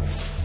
you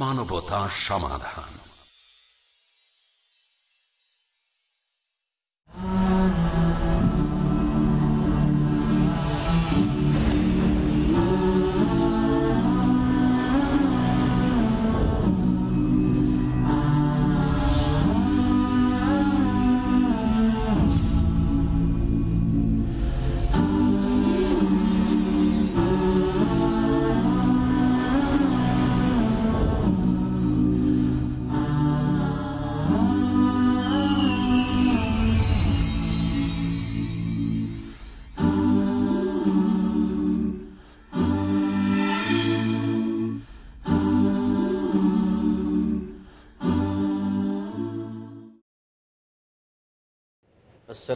মানবতা সমাধান।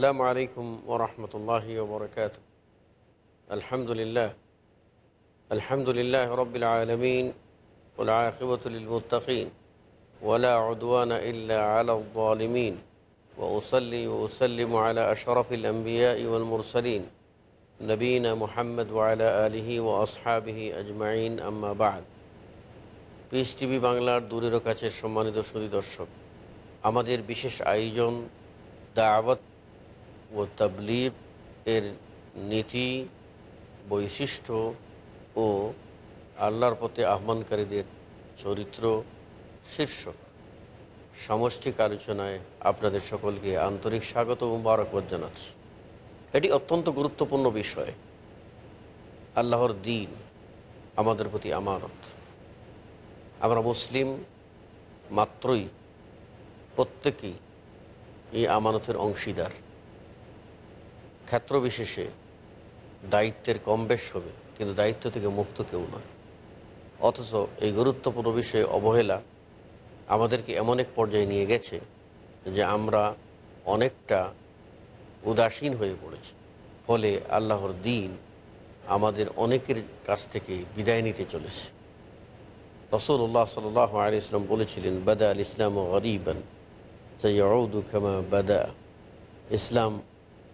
আসসালামু আলাইকুম ওরহমতুল্লাহি ওবরকাত আলহামদুলিল্লাহ। আলহামদুলিল্লাহ রবিল আলমিন ওলাকিবতুলমতকিন ওলা উদওয়ান ইল্লা আলমিন ওসলি ওসলিম আলা আশরফিল আম্বিয়া ইউল মুরসলিন নবীন মোহাম্মদ ওয়ালা আলহি ও আসহাবিহি আজমাইন আম্মাবাদ পিস টিভি বাংলার দূরের কাছে সম্মানিত সুদী দর্শক, আমাদের বিশেষ আয়োজন দাওয়াত ও তাবলিগ এর নীতি, বৈশিষ্ট্য ও আল্লাহর পথে আহ্বানকারীদের চরিত্র শীর্ষক। সমষ্টিক আলোচনায় আপনাদের সকলকে আন্তরিক স্বাগত ও মুবারকবাদ জানাচ্ছি। এটি অত্যন্ত গুরুত্বপূর্ণ বিষয়। আল্লাহর দিন আমাদের প্রতি আমানত। আমরা মুসলিম মাত্রই প্রত্যেকেই এই আমানতের অংশীদার। ক্ষেত্র বিশেষে দায়িত্বের কম বেশ হবে, কিন্তু দায়িত্ব থেকে মুক্ত কেউ নয়। অথচ এই গুরুত্বপূর্ণ বিষয়ে অবহেলা আমাদেরকে এমন এক পর্যায়ে নিয়ে গেছে যে আমরা অনেকটা উদাসীন হয়ে পড়েছি। ফলে আল্লাহর দিন আমাদের অনেকের কাছ থেকে বিদায় নিতে চলেছে। রসুল্লাহ সাল আলী ইসলাম বলেছিলেন, বাদা আল ইসলাম গরিবান সৈয়দু খামা বাদা। ইসলাম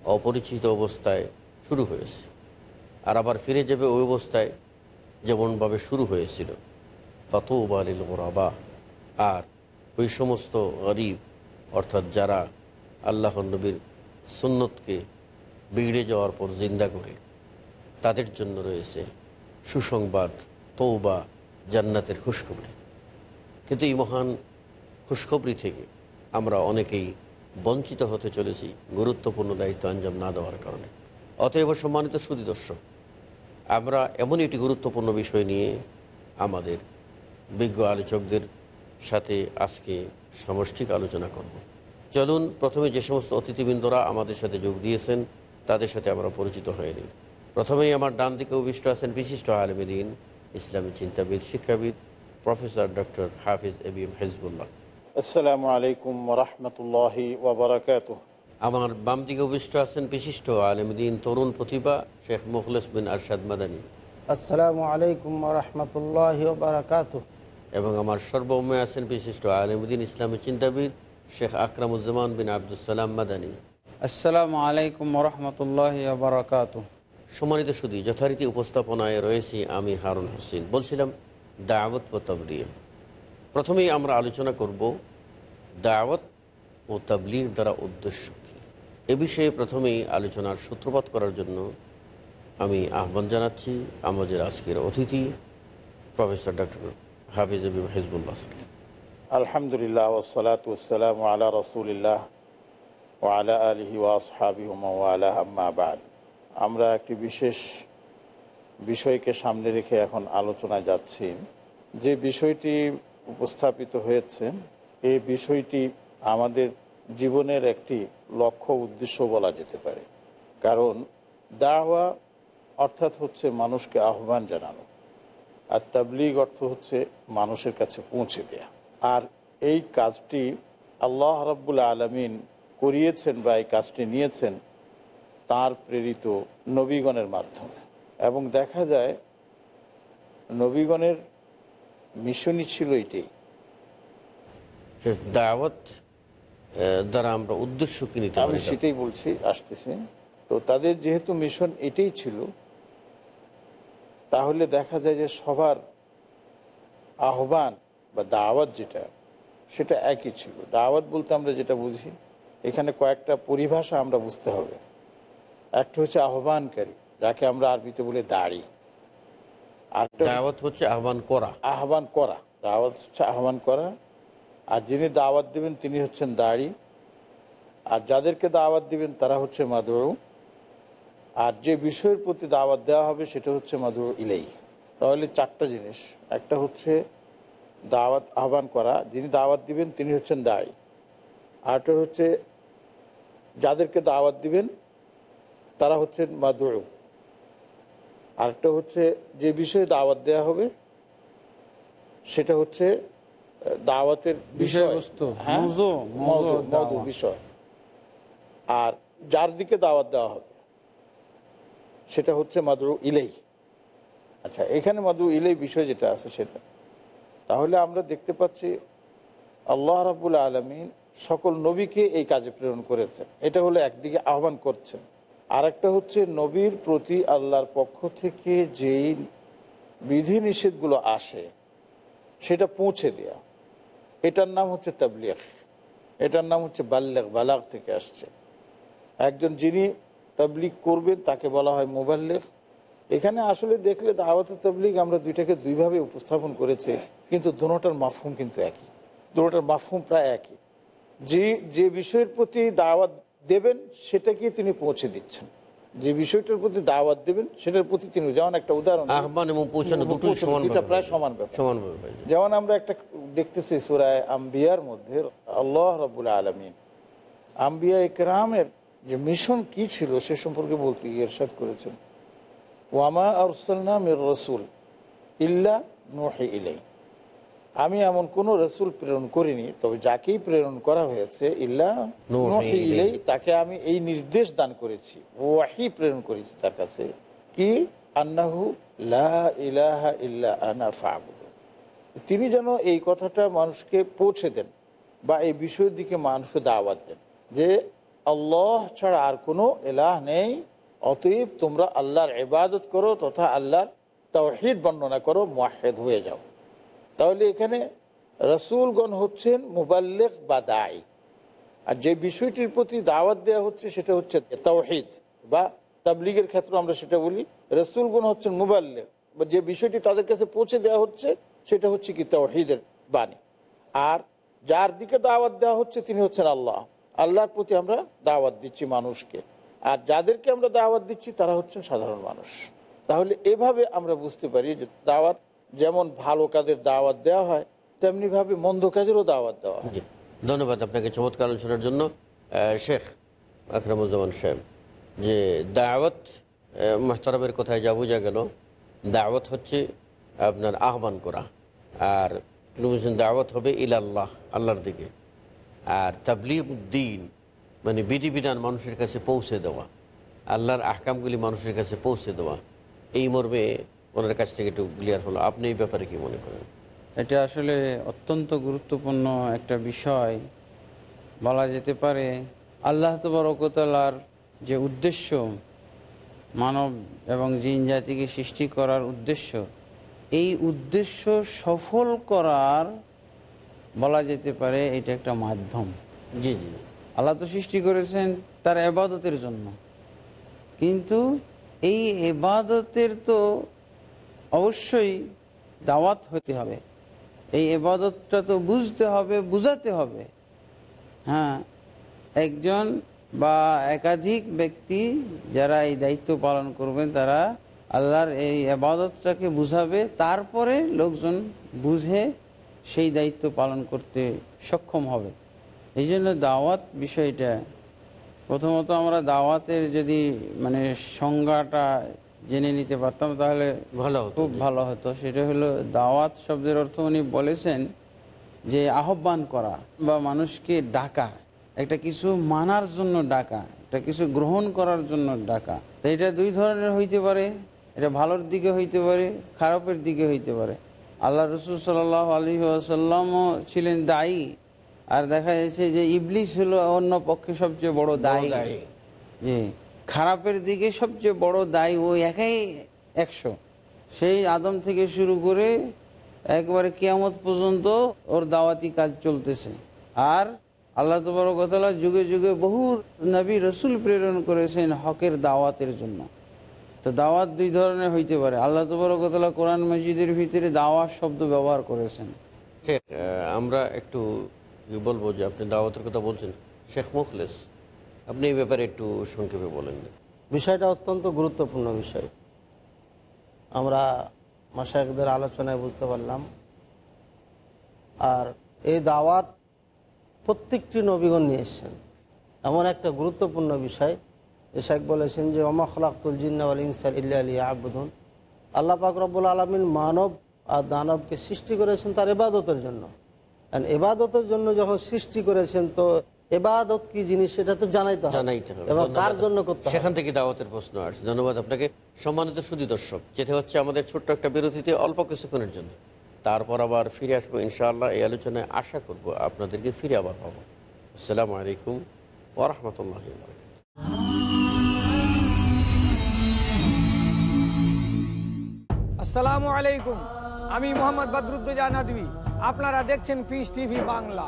অপরিচিত অবস্থায় শুরু হয়েছে। আর আবার ফিরে যাবে ওই অবস্থায় যেমনভাবে শুরু হয়েছিল। তত বালিল গোরাবা। আর ওই সমস্ত গরিব, অর্থাৎ যারা আল্লাহ নবীর সুন্নতকে বিগড়ে যাওয়ার পর জিন্দা করে, তাদের জন্য রয়েছে সুসংবাদ তৌবা জান্নাতের খুশখবরি। কিন্তু এই মহান খুশখবরি থেকে আমরা অনেকেই বঞ্চিত হতে চলেছি গুরুত্বপূর্ণ দায়িত্ব আঞ্জাম না দেওয়ার কারণে। অতএব সম্মানিত সুদী দর্শক আমরা এমন একটি গুরুত্বপূর্ণ বিষয় নিয়ে আমাদের বিজ্ঞ আলোচকদের সাথে আজকে সামষ্টিক আলোচনা করব। চলুন, প্রথমে যে সমস্ত অতিথিবৃন্দরা আমাদের সাথে যোগ দিয়েছেন, তাদের সাথে আমরা পরিচিত হয়নি প্রথমেই আমার ডান দিকে অভিষ্ট আছেন বিশিষ্ট আলমদিন ইসলামী চিন্তাবিদ, শিক্ষাবিদ, professor doctor Hafiz A B M Hizbullah. আসসালামু আলাইকুম রহমতুল্লাহ ওবরাকাত আমার বাম দিকে অভিষ্ট আছেন বিশিষ্ট আলমদিন তরুণ প্রতিভা শেখ মুখলেস বিন আরশাদ মাদানী। আসসালামু আলাইকুম রহমতুল্লাহ বারাকাত এবং আমার সর্বময় আছেন বিশিষ্ট আলমদিন ইসলামী চিন্তাবিদ শেখ আকরামুজ্জামান বিন আবদুসালাম মাদানী। আসসালামু আলাইকুম রহমতুল্লাহ বারাকাত সম্মানিত সুদী যথারীতি উপস্থাপনায় রয়েছি আমি হারুন হোসেন। বলছিলাম দাওয়াত ও তবলিগ প্রথমেই আমরা আলোচনা করব দাওয়াত ও তবলিগ দ্বারা উদ্দেশ্য কী। এ বিষয়ে প্রথমেই আলোচনার সূত্রপাত করার জন্য আমি আহ্বান জানাচ্ছি আমাদের আজকের অতিথি, প্রফেসর ডক্টর হাফিজ হেজবুল্লাহ আলহামদুলিল্লাহ আলা ও আলা আমরা একটি বিশেষ বিষয়কে সামনে রেখে এখন আলোচনায় যাচ্ছি। যে বিষয়টি উপস্থাপিত হয়েছে, এই বিষয়টি আমাদের জীবনের একটি লক্ষ্য উদ্দেশ্য বলা যেতে পারে। কারণ দাওয়া অর্থাৎ হচ্ছে মানুষকে আহ্বান জানানো, আর তাবলিগ অর্থ হচ্ছে মানুষের কাছে পৌঁছে দেয়া। আর এই কাজটি আল্লাহ রাব্বুল আলমিন করিয়েছেন বা এই কাজটি নিয়েছেন তার প্রেরিত নবীগণের মাধ্যমে। এবং দেখা যায়, নবীগণের মিশনই ছিল এটাই। দাওয়াত দ্বারা আমরা উদ্দেশ্য কি নিতে আমি সেটাই বলছি আসতেছি। তো তাদের যেহেতু মিশন এটাই ছিল তাহলে দেখা যায় যে সবার আহ্বান বা দাওয়াত যেটা সেটা একই ছিল। দাওয়াত বলতে আমরা যেটা বুঝি এখানে কয়েকটা পরিভাষা আমরা বুঝতে হবে। একটা হচ্ছে আহ্বানকারী যাকে আমরা আরবিতে বলে দাড়ি। আরেকটা দাওয়াত হচ্ছে আহ্বান করা। আহ্বান করা। দাওয়াত হচ্ছে আহ্বান করা। আর যিনি দাওয়াত দিবেন তিনি হচ্ছেন দাড়ি। আর যাদেরকে দাওয়াত দিবেন তারা হচ্ছে মাদুরু। আর যে বিষয়ের প্রতি দাওয়াত দেওয়া হবে সেটা হচ্ছে মাদুরু ইলেই। তাহলে চারটা জিনিস। একটা হচ্ছে দাওয়াত আহ্বান করা। যিনি দাওয়াত দিবেন তিনি হচ্ছেন দাড়ি। আরেকটা হচ্ছে যাদেরকে দাওয়াত দিবেন তারা হচ্ছেন মাদুরু। আরেকটা হচ্ছে যে বিষয়ে দাওয়াত দেওয়া হবে সেটা হচ্ছে দাওয়াতের বিষয়। বিষয়বস্তু, হ্যাঁ? বিষয়। আর যার দিকে দাওয়াত দেওয়া হবে সেটা হচ্ছে মাদুরু ইলেই। আচ্ছা এখানে মাদুরু ইলেই বিষয় যেটা আছে সেটা। তাহলে আমরা দেখতে পাচ্ছি আল্লাহ রাবুল আলমিন সকল নবীকে এই কাজে প্রেরণ করেছেন। এটা হলো একদিকে আহ্বান করছেন। আর একটা হচ্ছে নবীর প্রতি আল্লাহর পক্ষ থেকে যেই বিধিনিষেধগুলো আসে, সেটা পৌঁছে দেয়া। এটার নাম হচ্ছে তাবলিগ। এটার নাম হচ্ছে বাল্লেগ বালাক থেকে আসছে। একজন যিনি তাবলিগ করবেন, তাকে বলা হয় মোবাল্লেগ। এখানে আসলে দেখলে দাওয়াত তাবলিগ আমরা দুইটাকে দুইভাবে উপস্থাপন করেছে, কিন্তু দুটোটার মাফহুম কিন্তু একই। দুটোটার মাফহুম প্রায় একই। যে যে বিষয়ের প্রতি দাওয়াত দেবেন সেটাকে তিনি পৌঁছে দিচ্ছেন যে বিষয়টার প্রতি দাওয়াত দেবেন সেটার প্রতি তিনি যেমন একটা উদাহরণ। আহ্বান এবং পৌঁছানো সমান প্রায় সমান। যেমন আমরা একটা দেখতেছি সুরায় আম্বিয়ার মধ্যে আল্লাহ রবুল আলমিন আম্বিয়া ইকরামের যে মিশন কি ছিল সে সম্পর্কে বলতে গিয়ে এরশাদ করেছেন ওয়ামা মির রসুল ইল্লা নোহে ইলাই আমি এমন কোন রসুল প্রেরণ করিনি তবে যাকেই প্রেরণ করা হয়েছে ইল্লা ইলাই। তাকে আমি এই নির্দেশ দান করেছি ওয়াহি প্রেরণ করেছি তার কাছে। কি? আন্নাহু লা ইলাহা ইল্লা আনা ফাবুদু তিনি যেন এই কথাটা মানুষকে পৌঁছে দেন বা এই বিষয়ের দিকে মানুষকে দাওয়াত দেন যে আল্লাহ ছাড়া আর কোনো এলাহ নেই অতএব তোমরা আল্লাহর ইবাদত করো তথা আল্লাহর তৌহিদ বর্ণনা করো মুয়াহেদ হয়ে যাও। তাহলে এখানে রসুলগণ হচ্ছেন মুবাল্লেক বা দায়ী আর যে বিষয়টির প্রতি দাওয়াত দেওয়া হচ্ছে সেটা হচ্ছে তৌহিদ বা তাবলিগের ক্ষেত্রে আমরা সেটা বলি। রসুলগুন হচ্ছেন মুবাল্লেগ। বা যে বিষয়টি তাদের কাছে পৌঁছে দেওয়া হচ্ছে সেটা হচ্ছে কি তৌহিদের বাণী। আর যার দিকে দাওয়াত দেওয়া হচ্ছে তিনি হচ্ছেন আল্লাহ। আল্লাহর প্রতি আমরা দাওয়াত দিচ্ছি মানুষকে। আর যাদেরকে আমরা দাওয়াত দিচ্ছি তারা হচ্ছেন সাধারণ মানুষ। তাহলে এভাবে আমরা বুঝতে পারি যে দাওয়াত যেমন ভালো কাজের দাওয়াত দেওয়া হয়, তেমনিভাবে মন্দ কাজেরও দাওয়াত দেওয়া হয়। ধন্যবাদ আপনাকে চমৎকার আলোচনার জন্য। শেখ আকরামুজ্জামান সাহেব, যে দাওয়াত মাহতারামের কথায় যা বোঝা গেল, দাওয়াত হচ্ছে আপনার আহ্বান করা। আর দাওয়াত হবে ইলাল্লাহ, আল্লাহর দিকে। আর তাবলিগ উদ্দিন মানে বিধিবিধান মানুষের কাছে পৌঁছে দেওয়া, আল্লাহর আহকামগুলি মানুষের কাছে পৌঁছে দেওয়া, এই মর্মে ওনার কাছ থেকে একটু ক্লিয়ার হলো। আপনি এই ব্যাপারে কি মনে করেন? এটা আসলে অত্যন্ত গুরুত্বপূর্ণ একটা বিষয়। বলা যেতে পারে আল্লাহ তবরকতালার যে উদ্দেশ্য মানব এবং জিন জাতিকে সৃষ্টি করার উদ্দেশ্য এই উদ্দেশ্য সফল করার বলা যেতে পারে এটা একটা মাধ্যম। জি জি। আল্লাহ তো সৃষ্টি করেছেন তার এবাদতের জন্য। কিন্তু এই এবাদতের তো অবশ্যই দাওয়াত হতে হবে। এই এবাদতটা তো বুঝতে হবে, বুঝাতে হবে। হ্যাঁ একজন বা একাধিক ব্যক্তি যারা এই দায়িত্ব পালন করবেন তারা আল্লাহর এই আবাদতটাকে বুঝাবে, তারপরে লোকজন বুঝে সেই দায়িত্ব পালন করতে সক্ষম হবে। এই জন্য দাওয়াত বিষয়টা, প্রথমত আমরা দাওয়াতের যদি মানে সংজ্ঞাটা জেনে নিতে পারতাম তাহলে ভালো খুব ভালো হতো। সেটা হলো দাওয়াত শব্দের অর্থ উনি বলেছেন যে আহ্বান করা বা মানুষকে ডাকা একটা কিছু মানার জন্য ডাকা একটা কিছু গ্রহণ করার জন্য ডাকা। তো এটা দুই ধরনের হইতে পারে। এটা ভালোর দিকে হইতে পারে খারাপের দিকে হইতে পারে। আল্লাহ রসুল সাল আলী আসাল্লামও ছিলেন দায়ী। আর দেখা যাচ্ছে যে ইবলিশ হলো অন্য পক্ষে সবচেয়ে বড় দায়ী। দায়ী। খারাপের দিকে সবচেয়ে বড় দায় ওই একাই একশো। সেই আদম থেকে শুরু করে একবারে কিয়ামত পর্যন্ত ওর দাওয়াতি কাজ চলতেছে। আর আল্লাহ তবরকতলা যুগে যুগে বহু নবী রসুল প্রেরণ করেছেন হকের দাওয়াতের জন্য। তো দাওয়াত দুই ধরনের হইতে পারে। আল্লাহ তবরকতলা কোরআন মসজিদের ভিতরে দাওয়াত শব্দ ব্যবহার করেছেন। আমরা একটু বলব যে আপনি দাওয়াতের কথা বলছেন। শেখ মুখলেস আপনি এই ব্যাপারে একটু সংক্ষেপে বলেন। বিষয়টা অত্যন্ত গুরুত্বপূর্ণ বিষয়। আমরা মাসায়কদের আলোচনায় বুঝতে পারলাম। আর এই দাওয়াত প্রত্যেকটি নবীগণ নিয়ে এসছেন এমন একটা গুরুত্বপূর্ণ বিষয় শেখ বলেছেন যে ওমা খলাকুল জিন্নাওয়াল ইনসার ইল্লা আলী আবুদুন আল্লাহ পাক রব্বুল আলমিন মানব আর দানবকে সৃষ্টি করেছেন তার এবাদতের জন্য। এবাদতের জন্য যখন সৃষ্টি করেছেন, তো এবাদত কি জিনিস সেটা তো জানাইতে হবে। জানাইতে হবে। এবং কার জন্য করতে সেখান থেকে দাওয়াতের প্রশ্ন আসছে। ধন্যবাদ আপনাকে। সম্মানিত সুদী দর্শক যেতে হচ্ছে আমাদের ছোট্ট একটা বিরতিতে অল্প কিছুক্ষণের জন্য। তারপর আবার ফিরে আসব ইনশাআল্লাহ। এই আলোচনায় আশা করব আপনাদেরকে ফিরে আবার পাবো। আসসালামু আলাইকুম ওরহমতুল্লাহ আসসালামু আলাইকুম। আমি মোহাম্মদ বদরুদ্দোজা নদী আপনারা দেখছেন পিস টিভি বাংলা।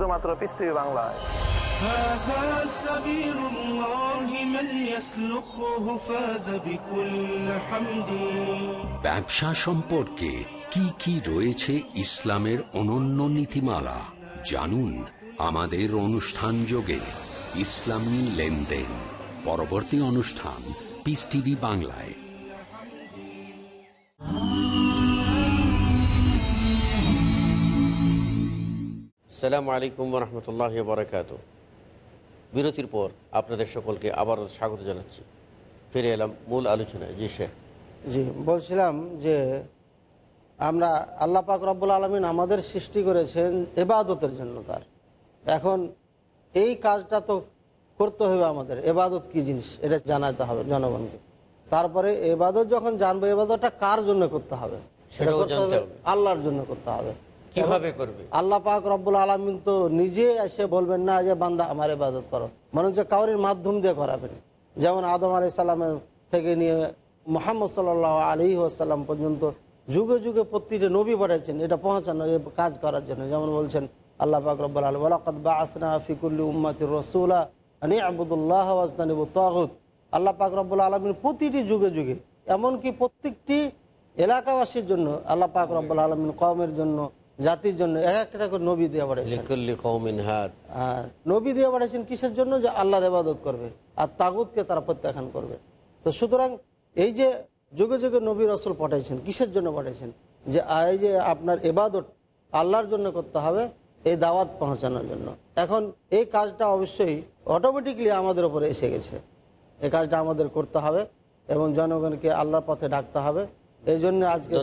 শুধুমাত্র পিস টিভি বাংলায়। ব্যবসা সম্পর্কে কি কি রয়েছে ইসলামের অনন্য নীতিমালা জানুন আমাদের অনুষ্ঠান যোগে ইসলামী লেনদেন। পরবর্তী অনুষ্ঠান পিস টিভি বাংলায়। সালামু আলাইকুম রহমতুল্লাহ বারকাত বিরতির পর আপনাদের সকলকে আবারও স্বাগত জানাচ্ছি। ফিরে এলাম মূল আলোচনায়। জি শেখ। জি বলছিলাম যে আমরা আল্লাহ পাক রব্বুল আলমিন আমাদের সৃষ্টি করেছেন এবাদতের জন্য তার। এখন এই কাজটা তো করতে হবে আমাদের। এবাদত কি জিনিস? এটা জানাতে হবে জনগণকে। তারপরে এবাদত যখন জানব এবাদতটা কার জন্য করতে হবে? সেটা করতে হবে। আল্লাহর জন্য করতে হবে। কীভাবে করবে? আল্লাহ পাক রব্বুল আলমিন তো নিজে এসে বলবেন না যে বান্দা আমার ইবাদত করো। বরঞ্চ কাউরির মাধ্যম দিয়ে করাবেন। যেমন আদম আলি সাল্লামের থেকে নিয়ে মোহাম্মদ সাল্লাহ আলী আসাল্লাম পর্যন্ত যুগে যুগে প্রতিটি নবী পাঠাচ্ছেন এটা পৌঁছানো এই কাজ করার জন্য। যেমন বলছেন আল্লাহ পাক রব্বুল আলম ওলাকত বা আসনা ফিকুল্লি উম্মাতির রসুলা আনি আবুদুল্লাহ আজদানিবু তাগুত। আল্লাহ পাক রব্বুল আলমীর প্রতিটি যুগে যুগে এমনকি প্রত্যেকটি এলাকাবাসীর জন্য আল্লাহ পাক রব্বুল আলমিন কমের জন্য জাতির জন্য এক একটা করে নবী দিয়ে আর নবী দিয়ে পাঠাইছেন কিসের জন্য? যে আল্লাহর ইবাদত করবে আর তাগুতকে তারা প্রত্যাখ্যান করবে। তো সুতরাং এই যে যুগে যুগে নবী রসুল পাঠাইছেন কিসের জন্য পাঠাইছেন? যে এই যে আপনার এবাদত আল্লাহর জন্য করতে হবে এই দাওয়াত পৌঁছানোর জন্য। এখন এই কাজটা অবশ্যই অটোমেটিকলি আমাদের উপরে এসে গেছে। এই কাজটা আমাদের করতে হবে এবং জনগণকে আল্লাহর পথে ডাকতে হবে। এই জন্য আজকে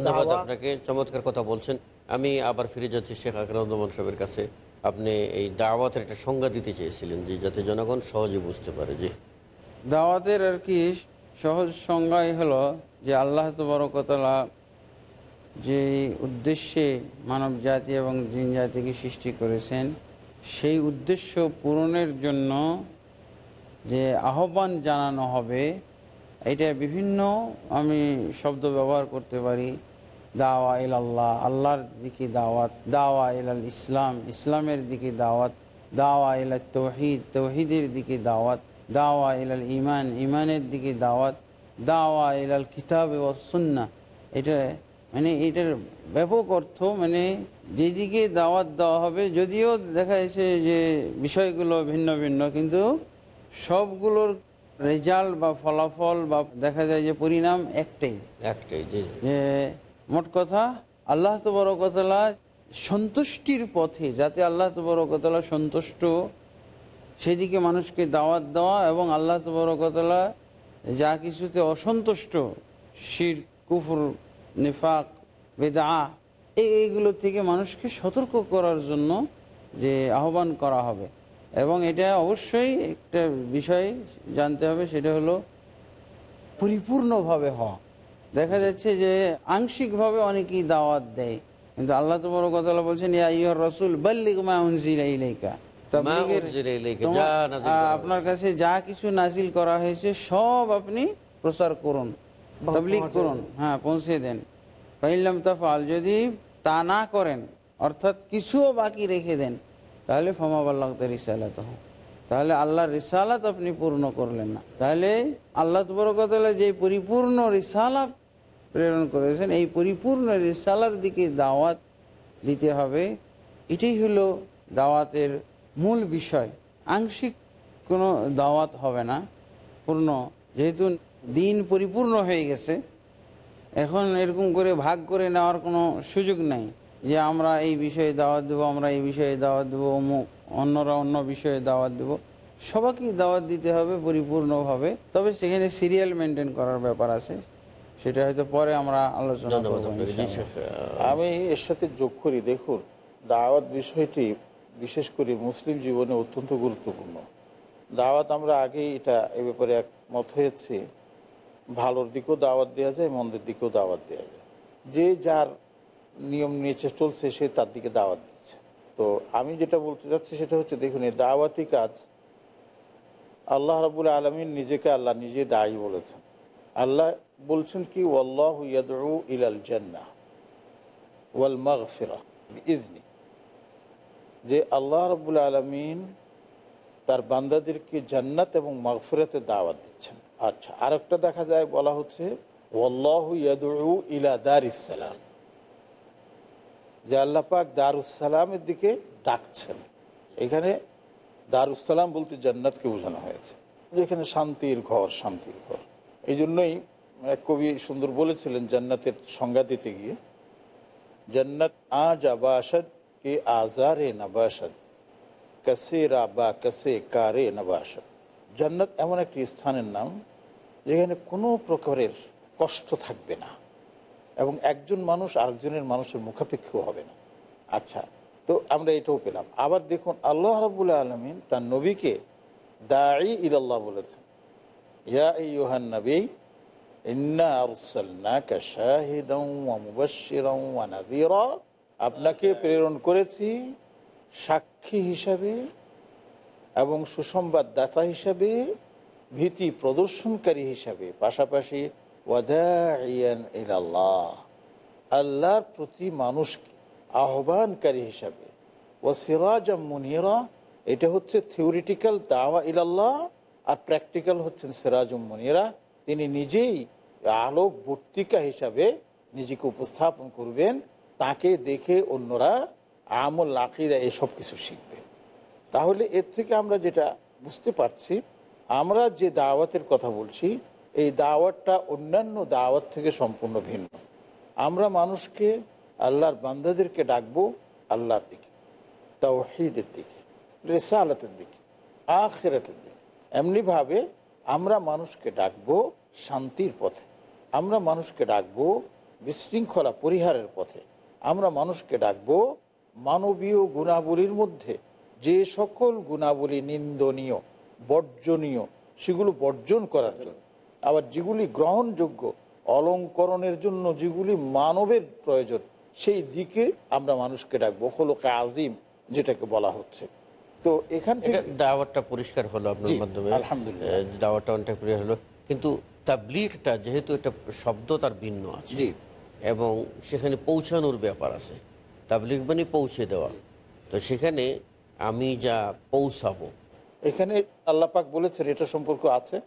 আপনাকে চমৎকার কথা বলছেন। আমি আবার ফিরে যাচ্ছি শেখ আকরামুজ্জামান সাহেবের কাছে। আপনি এই দাওয়াতের একটা সংজ্ঞা দিতে চেয়েছিলেন যে যাতে জনগণ সহজে বুঝতে পারে যে দাওয়াতের আর কি সহজ সংজ্ঞাই হলো যে আল্লাহ তবরকতলা যে উদ্দেশ্যে মানব জাতি এবং জিন জাতিকে সৃষ্টি করেছেন, সেই উদ্দেশ্য পূরণের জন্য যে আহ্বান জানানো হবে, এটা বিভিন্ন আমি শব্দ ব্যবহার করতে পারি। দাওয়া ইল আল্লাহ আল্লাহর দিকে দাওয়াত দাওয়া ইলাল ইসলাম ইসলামের দিকে দাওয়াত দাওয়া ইলাল তৌহিদ তৌহিদের দিকে দাওয়াত দাওয়া ইলাল ইমান ইমানের দিকে দাওয়াত দাওয়া ইলাল কিতাব ও সুন্না এটা মানে এটার ব্যাপক অর্থ মানে যেদিকে দাওয়াত দেওয়া হবে যদিও দেখা যাচ্ছে যে বিষয়গুলো ভিন্ন ভিন্ন কিন্তু সবগুলোর রেজাল্ট বা ফলাফল বা দেখা যায় যে পরিণাম একটাই। একটাই যে মোট কথা, আল্লাহ তবরকতলা সন্তুষ্টির পথে, যাতে আল্লাহ তবরকতলা সন্তুষ্ট, সেদিকে মানুষকে দাওয়াত দেওয়া এবং আল্লাহ তবরকতলা যা কিছুতে অসন্তুষ্ট, শির, কুফুর, নিফাক বেদা এই এইগুলো থেকে মানুষকে সতর্ক করার জন্য যে আহ্বান করা হবে। এবং এটা অবশ্যই একটা বিষয় জানতে হবে, সেটা হলো পরিপূর্ণভাবে হওয়া দেখা যাচ্ছে যে আংশিকভাবে অনেকেই দাওয়াত দেয়। কিন্তু আল্লাহ তো বড় কথা বলছেন ইয়া রসুল বাল্লিক আপনার কাছে যা কিছু নাজিল করা হয়েছে সব আপনি প্রচার করুন তাবলিগ করুন হ্যাঁ পৌঁছে দেন। পাইলাম তাফাল যদি তা না করেন অর্থাৎ কিছুও বাকি রেখে দেন তাহলে ফমাবাল্লাহতে রিসালাত হোক তাহলে আল্লাহর রিসালাত আপনি পূর্ণ করলেন না। তাহলে আল্লাহ তবরকতলা যে পরিপূর্ণ রিসালা প্রেরণ করেছেন, এই পরিপূর্ণ রিসালার দিকে দাওয়াত দিতে হবে। এটাই হলো দাওয়াতের মূল বিষয়। আংশিক কোনো দাওয়াত হবে না। পূর্ণ, যেহেতু দিন পরিপূর্ণ হয়ে গেছে, এখন এরকম করে ভাগ করে নেওয়ার কোনো সুযোগ নাই। যে আমরা এই বিষয়ে দাওয়াত দেবো আমরা এই বিষয়ে দাওয়াত দেবো অমুক অন্যরা অন্য বিষয়ে দাওয়াত দেবো। সবাইকেই দাওয়াত দিতে হবে পরিপূর্ণভাবে। তবে সেখানে সিরিয়াল মেনটেন করার ব্যাপার আছে। সেটা হয়তো পরে আমরা আলোচনা আমি এর সাথে যোগ করি দেখুন দাওয়াত বিষয়টি বিশেষ করে মুসলিম জীবনে অত্যন্ত গুরুত্বপূর্ণ। দাওয়াত আমরা আগেই এটা এ ব্যাপারে একমত হয়েছে। ভালোর দিকেও দাওয়াত দেওয়া যায় মন্দের দিকেও দাওয়াত দেওয়া যায়। যে যার নিয়ম নিয়ে চলছে, সে তার দিকে দাওয়াত দিচ্ছে। তো আমি যেটা বলতে চাচ্ছি সেটা হচ্ছে, দেখুন, এই দাওয়াতি কাজ আল্লাহ রাবুল আলমিন নিজেকে আল্লাহ নিজে দায়ী বলেছেন। আল্লাহ বলছেন কি, ওয়াল্লাহ ইলাল জান্নাহ ওয়াল মাগফিরা ইজনি যে আল্লাহ রবুল আলমিন তার বান্দাদেরকে জান্নাত এবং মাগফিরাতে দাওয়াত দিচ্ছেন। আচ্ছা আরেকটা দেখা যায়, বলা হচ্ছে, ওয়াল্লাহ ইয়াদু ইলা দার ইসালাম যে আল্লাপাক দারুসালামের দিকে ডাকছেন। এখানে দারুসালাম বলতে জান্নাতকে বোঝানো হয়েছে। যেখানে শান্তির ঘর শান্তির ঘর। এই জন্যই এক কবি সুন্দর বলেছিলেন জান্নাতের সংজ্ঞা দিতে গিয়ে, জান্নাত আজ আবাসাদ, কে আজারে নাবাসাদ। কাসে রাবা, কাসে কারে নবাসাদ। জান্নাত এমন একটি স্থানের নাম, যেখানে কোনো প্রকারের কষ্ট থাকবে না। এবং একজন মানুষ আরেকজনের মানুষের মুখাপেক্ষও হবে না। আচ্ছা তো আমরা এটাও পেলাম। আবার দেখুন, আল্লাহ রাবুল আলমিন তার নবীকে দায়ী ইরাল্লাহ বলেছেন। ইয়া ইউহান নবী আপনাকে প্রেরণ করেছি সাক্ষী হিসাবে এবং সুসংবাদদাতা হিসাবে, ভীতি প্রদর্শনকারী হিসাবে। পাশাপাশি ওয়াদাইয়ান ইলাল্লাহ, আল্লাহর প্রতি মানুষকে আহ্বানকারী হিসাবে ও সিরাজ মুনিরা, এটা হচ্ছে থিওরিটিক্যাল দাওয়া ইলাল্লাহ আর প্র্যাকটিক্যাল হচ্ছেন সিরাজুম মনিরা। তিনি নিজেই আলোক বর্তিকা হিসাবে নিজেকে উপস্থাপন করবেন, তাকে দেখে অন্যরা আমল, আকিদা এসব কিছু শিখবে। তাহলে এর থেকে আমরা যেটা বুঝতে পারছি, আমরা যে দাওয়াতের কথা বলছি এই দাওয়াতটা অন্যান্য দাওয়াত থেকে সম্পূর্ণ ভিন্ন। আমরা মানুষকে আল্লাহর বান্দাদেরকে ডাকবো আল্লাহর দিকে, তাওহিদের দিকে, রেসালতের দিকে, আখেরাতের দিকে। এমনিভাবে আমরা মানুষকে ডাকবো শান্তির পথে, আমরা মানুষকে ডাকবো বিশৃঙ্খলা পরিহারের পথে, আমরা মানুষকে ডাকবো মানবীয় গুণাবলীর মধ্যে। যে সকল গুণাবলী নিন্দনীয়, বর্জনীয়, সেগুলো বর্জন করার জন্য। আবার যেগুলি গ্রহণযোগ্য অলঙ্করণের জন্য যেগুলি মানবের প্রয়োজন সেই দিকে আমরা মানুষকে ডাকবো হলোকে আজিম যেটাকে বলা হচ্ছে। তো এখান থেকে দাওয়াতটা পরিষ্কার হলো আপনার মাধ্যমে। আলহামদুলিল্লাহ। দাওয়াতটা অনেকটা ক্লিয়ার হলো। কিন্তু তাবলিগটা যেহেতু এটা শব্দ তার ভিন্ন আছে। জি। এবং সেখানে পৌঁছানোর ব্যাপার আছে। তাবলিগ মানে পৌঁছে দেওয়া। তো সেখানে আমি যা পৌঁছাবো। এখানে আল্লাহ পাক বলেছেন এটা সম্পর্ক আছে।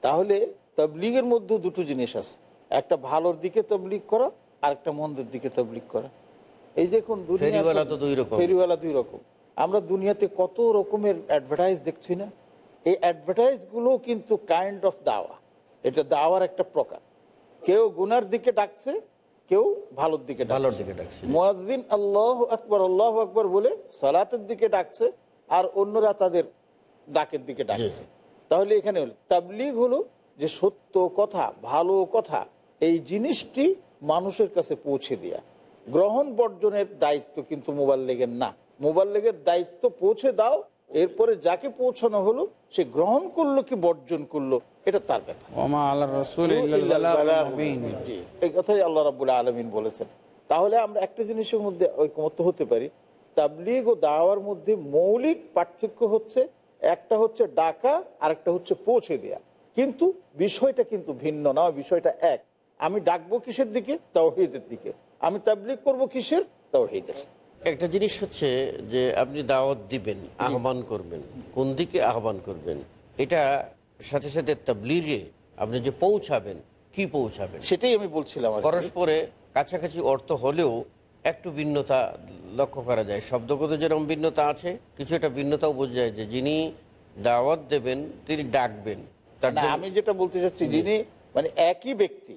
তাহলে তাবলীগের মধ্যে দুটো জিনিস আছে। একটা ভালোর দিকে তাবলীগ করা আর একটা মন্দের দিকে তাবলীগ করা। এই দেখুন। ফেরিওয়ালা দুই রকম। আমরা দুনিয়াতে কত রকমের অ্যাডভার্টাইজ দেখছি না? এই অ্যাডভার্টাইজগুলো কিন্তু কাইন্ড অফ দাওয়া। এটা দাওয়ার একটা প্রকার। কেউ গুনার দিকে ডাকছে কেউ ভালোর দিকে ভালোর দিকে ডাকছে। মুয়াজ্জিন আল্লাহ আকবর আল্লাহ আকবর বলে সালাতের দিকে ডাকছে আর অন্যরা তাদের ডাকের দিকে ডাকছে। তাহলে এখানে হলো তাবলিগ হলো যে সত্য কথা ভালো কথা এই জিনিসটি মানুষের কাছে পৌঁছে দেয়া। গ্রহণ বর্জনের দায়িত্ব কিন্তু মোবাইল লেগের না। মোবাইল লেগের দায়িত্ব পৌঁছে দাও এরপরে যাকে পৌঁছানো হলো সে গ্রহণ করল কি বর্জন করল এটা তার ব্যাপার। এই কথাই আল্লাহ রাবুল আলমিন বলেছেন। তাহলে আমরা একটা জিনিসের মধ্যে ঐকমত্য হতে পারি। তাবলিগ ও দাওয়ার মধ্যে মৌলিক পার্থক্য হচ্ছে একটা হচ্ছে ডাকা আর একটা হচ্ছে পৌঁছে দেয়া। কিন্তু বিষয়টা কিন্তু ভিন্ন না বিষয়টা এক। আমি ডাকবো কিসের দিকে? তাওহিদের দিকে। আমি তাবলিগ করব কিসের? তাওহিদের। একটা জিনিস হচ্ছে যে আপনি দাওয়াত দিবেন আহ্বান করবেন। কোন দিকে আহ্বান করবেন? এটা সাথে সাথে তাবলিগে আপনি যে পৌঁছাবেন কি পৌঁছাবেন? সেটাই আমি বলছিলাম। পরস্পরে কাছাকাছি অর্থ হলেও একটু ভিন্নতা লক্ষ্য করা যায়। শব্দগত যেরকম ভিন্নতা আছে কিছু একটা ভিন্নতাও বোঝা যায় যে যিনি দাওয়াত দেবেন তিনি ডাকবেন। আমি যেটা বলতে চাচ্ছি যিনি মানে একই ব্যক্তি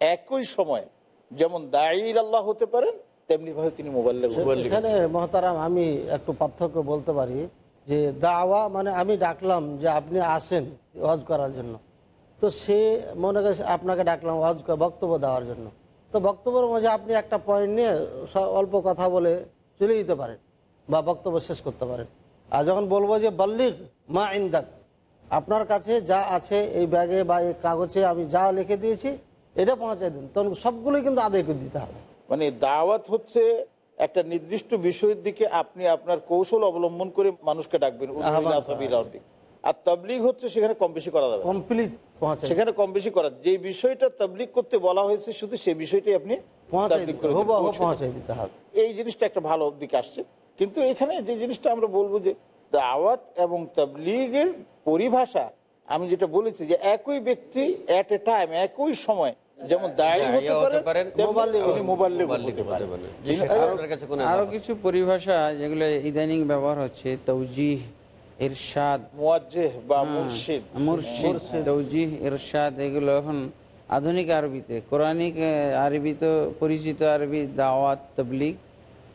একই সময় যেমন দায়ীর আল্লাহ হতে পারেন তেমনি ভাবে তিনি মোবাইল এখানে মহতারাম আমি একটু পার্থক্য বলতে পারি। যে দাওয়া মানে আমি ডাকলাম যে আপনি আসেন ওয়াজ করার জন্য। তো সে মনে করে আপনাকে ডাকলাম ওয়াজ বক্তব্য দেওয়ার জন্য। তো বক্তব্যের মধ্যে আপনি একটা পয়েন্ট নিয়ে অল্প কথা বলে চলে দিতে পারেন বা বক্তব্য শেষ করতে পারেন। আর যখন বলব যে বল্লিক মা ইন্দাক, আপনার কাছে যা আছে এই ব্যাগে বা এই কাগজে আমি যা লিখে দিয়েছি, এটা পৌঁছে দিন। তখন সবগুলোই কিন্তু আদায় করে দিতে হবে। মানে দাওয়াত হচ্ছে একটা নির্দিষ্ট বিষয়ের দিকে আপনি আপনার কৌশল অবলম্বন করে মানুষকে ডাকবেন। আর তবলিগ হচ্ছে সেখানে কম বেশি করা যাবে। কমপ্লিট সেখানে কম বেশি করা। যে বিষয়টা তবলিগ করতে বলা হয়েছে শুধু সেই বিষয়টাই আপনি এই জিনিসটা একটা ভালো দিকে আসছে। কিন্তু এখানে যে জিনিসটা আমরা বলব যে দাওয়াত এবং তাবলিগের পরিভাষা আমি যেটা বলেছি যে একই ব্যক্তি অ্যাট এ টাইম একই সময় যেমন আরও কিছু পরিভাষা যেগুলো ইদানিং ব্যবহার হচ্ছে তৌজিহ ইরশাদ। বা মুর্শিদ। মুর্শিদ তৌজিহ ইরশাদ এগুলো এখন আধুনিক আরবিতে কোরআনিক আহ, আরবিতে পরিচিত আরবি দাওয়াত তবলিগ।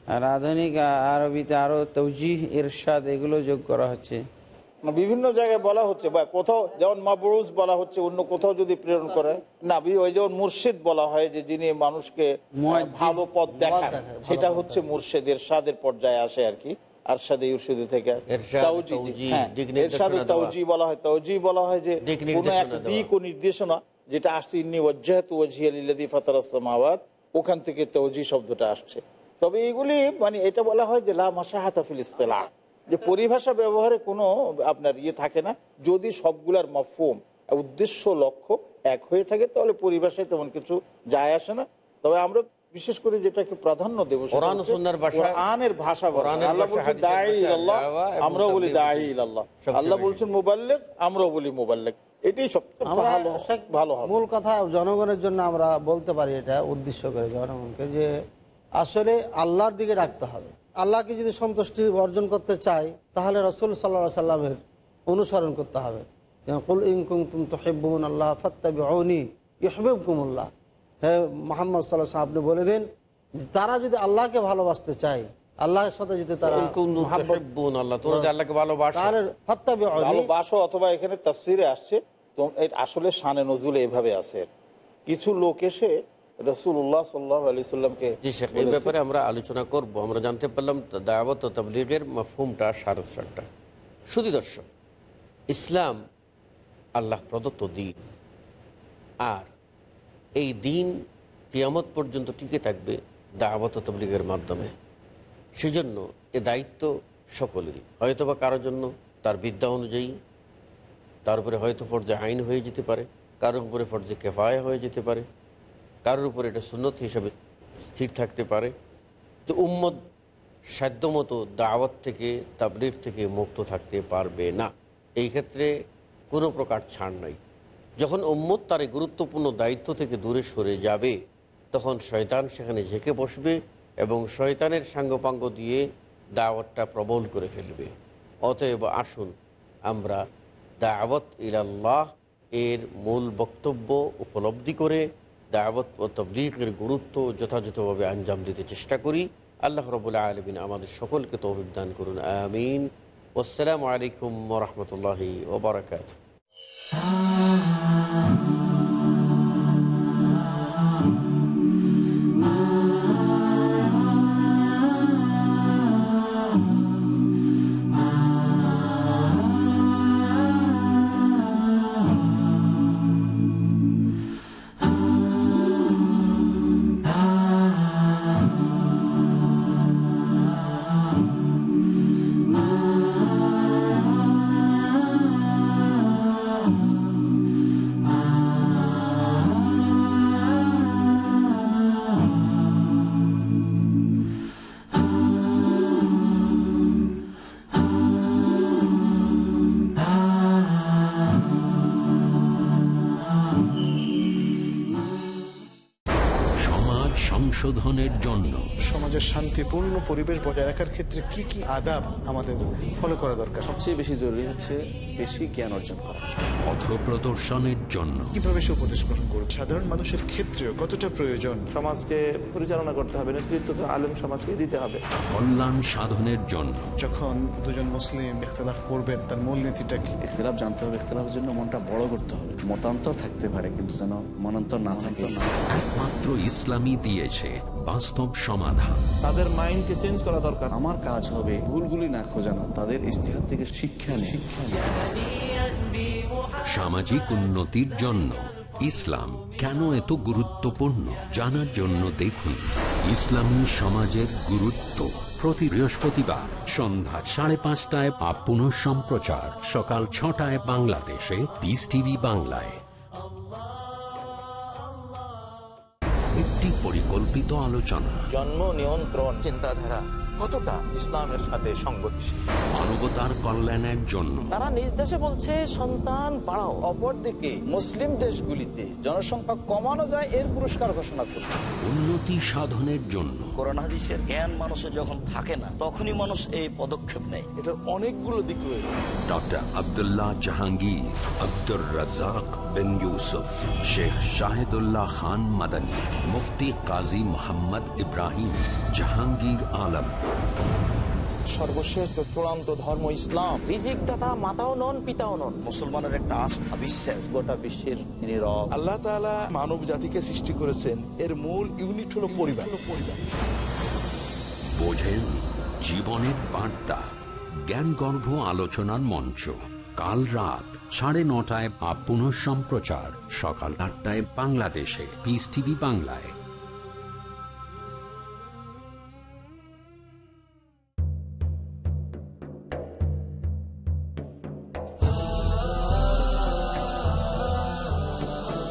আর আধুনিক আরবিতে আরও তৌজিহ ইরশাদ এগুলো যোগ করা হচ্ছে। বিভিন্ন জায়গায় বলা হচ্ছে বা কোথাও যেমন মাবরুজ বলা হচ্ছে অন্য কোথাও যদি প্রেরণ করে না ওই যেমন মুর্শিদ বলা হয় যে যিনি মানুষকে ভালো পথ দেখান সেটা হচ্ছে মুর্শিদের সাদের পর্যায়ে আসে আর কি থেকে হ্যাঁ, এরশাদে। বলা হয় তাওজি বলা হয় যে কোন এক দিক ও নির্দেশনা যেটা আসছে ইন্নি ওয়াজ্জাহাতু ওখান থেকে তাওজি শব্দটা আসছে। তবে এগুলি মানে এটা বলা হয় যে লা মাসাহাতা ফিল ইসতিলাহ। যে পরিভাষা ব্যবহারে কোনো আপনার ইয়ে থাকে না। যদি সবগুলার মফহুম উদ্দেশ্য লক্ষ্য এক হয়ে থাকে তাহলে পরিভাষায় তেমন কিছু যায় আসে না। তবে আমরা বিশেষ করে যেটাকে প্রাধান্য দেবো সুন্নাহর ভাষা- আল্লাহ বলছেন হাদিসের দায়ী ভাষা, আল্লাহ আমরাও বলি দায়ী আল্লাহ। আল্লাহ বলছেন মোবাল্লেক আমরাও বলি মোবাল্লেক এটাই সব। ভালো মূল কথা জনগণের জন্য আমরা বলতে পারি এটা উদ্দেশ্য করে জনগণকে যে আসলে আল্লাহর দিকে ডাকতে হবে। আল্লাহকে যদি সন্তুষ্টি অর্জন করতে চাই তাহলে রসুল সাল্লা সাল্লামের অনুসরণ করতে হবে কুল ইনকুম তুম তো হেব্বুন আল্লাহ ফত্তাবি অনি ইহবেব কুমুল্লাহ হ্যাঁ মোহাম্মদ সাল্লাহ আপনি বলে দিন তারা যদি আল্লাহকে ভালোবাসতে চায় আল্লাহর সাথে যদি তারা আল্লাহ, তোমরা আল্লাহকে ভালোবাসো। ভালোবাসো অথবা এখানে তাফসিরে আসছে আসলে শানে নজুল এভাবে আছে কিছু লোক এসে রসুল্লাহ সাল্লাহ আলি সাল্লামকে জি শেখ এই ব্যাপারে আমরা আলোচনা করব। আমরা জানতে পারলাম দাওয়াত ও তবলিগের মাফহুমটা সারসারটা। শুধু দর্শক ইসলাম আল্লাহ প্রদত্ত দিন। আর এই দিন কিয়ামত পর্যন্ত টিকে থাকবে দাওয়াত তবলিগের মাধ্যমে। সেজন্য এ দায়িত্ব সকলেরই। হয়তোবা কারোর জন্য তার বিদ্যা অনুযায়ী তার উপরে হয়তো ফর্জে আইন হয়ে যেতে পারে কারোর উপরে ফর্জে কেফায়া হয়ে যেতে পারে কারোর উপর এটা সুন্নত হিসাবে স্থির থাকতে পারে। তো উম্মদ সাধ্যমতো দাওয়াত থেকে, তাবলিগ থেকে মুক্ত থাকতে পারবে না। এই ক্ষেত্রে কোনো প্রকার ছাড় নাই। যখন উম্মত তার গুরুত্বপূর্ণ দায়িত্ব থেকে দূরে সরে যাবে, তখন শয়তান সেখানে ঝেঁকে বসবে এবং শয়তানের সাঙ্গপাঙ্গ দিয়ে দাওয়াতটা প্রবল করে ফেলবে। অতএব আসুন, আমরা দাওয়াত ইলাল্লাহ এর মূল বক্তব্য উপলব্ধি করে দাওয়াত ও তবলিগের গুরুত্ব যথাযথভাবে আঞ্জাম দিতে চেষ্টা করি আল্লাহ রবুল্লা আলমিন আমাদের সকলকে তৌফিক দান করুন আমিন আসসালামু আলাইকুম রহমতুল্লাহি ওবরাকাত শান্তিপূর্ণ পরিবেশ বজায় রাখার ক্ষেত্রে কি কি আদাব আমাদের ফলো করা দরকার? সবচেয়ে বেশি জরুরি হচ্ছে বেশি জ্ঞান অর্জন করা। পথ প্রদর্শনের জন্য। কীভাবে সে উপদেশ গ্রহণ করবে? সাধারণ মানুষের ক্ষেত্রেও কতটা প্রয়োজন? সমাজকে পরিচালনা করতে হবে নেতৃত্ব তো আলেম সমাজকে দিতে হবে। কল্যাণ সাধনের জন্য। যখন দুজন মুসলিম ইখতলাফ করবেন তার মূল নীতিটা কি? ইখতলাফ জানতে হবে ইখতলাফের জন্য মনটা বড় করতে হবে। মতান্তর থাকতে পারে কিন্তু যেন মনান্তর না থাকে। একমাত্র ইসলামই দিয়েছে বাস্তব সমাধান। তাদের মাইন্ডকে চেঞ্জ করা দরকার। আমার কাজ হবে ভুলগুলি না খোঁজানো তাদের ইস্তেহার থেকে শিক্ষা নেই শিক্ষা সামাজিক উন্নতির জন্য ইসলাম কেন এত গুরুত্বপূর্ণ? জানার জন্য দেখুন, ইসলামী সমাজের গুরুত্ব প্রতি বৃহস্পতিবার সন্ধ্যা সাড়ে পাঁচটায় বা পুনঃ সম্প্রচার সকাল ছটায় বাংলাদেশে পিস টিভি বাংলায়। একটি পরিকল্পিত আলোচনা। জন্ম নিয়ন্ত্রণ চিন্তাধারা। কতটা ইসলামের সাথে সংগতিশীল? মানবতার কল্যাণের জন্য। তারা নিজ দেশে বলছে সন্তান বাড়াও। অপরদিকে মুসলিম দেশগুলিতে জনসংখ্যা কমানো যায় এর পুরস্কার ঘোষণা করছে। উন্নতি সাধনের জন্য। কোরআন জ্ঞান মানুষের যখন থাকে না তখনই মানুষ এই পদক্ষেপ নেয়। এটার অনেকগুলো দিক রয়েছে। ডক্টর আবদুল্লাহ জাহাঙ্গীর আব্দুর রাজাক বিন ইউসুফ শেখ শাহিদুল্লাহ খান মাদানী মুফতি কাজী মোহাম্মদ ইব্রাহিম জাহাঙ্গীর আলম সর্বশেষ চূড়ান্ত ধর্ম ইসলাম। রিজিক দাতা মাতাও নন পিতাও নন। মুসলমানের একটা আস্থা বিশ্বাস। গোটা বিশ্বের তিনি রব আল্লাহ তাআলা মানব জাতিকে সৃষ্টি করেছেন। এর মূল ইউনিট হলো পরিবার। পরিবার। বোঝেন জীবনের বার্তা। জ্ঞানগর্ভ আলোচনার মঞ্চ। কাল রাত সাড়ে নটায় বা পুনঃ সম্প্রচার সকাল আটটায় বাংলাদেশে। পিস টিভি বাংলায়।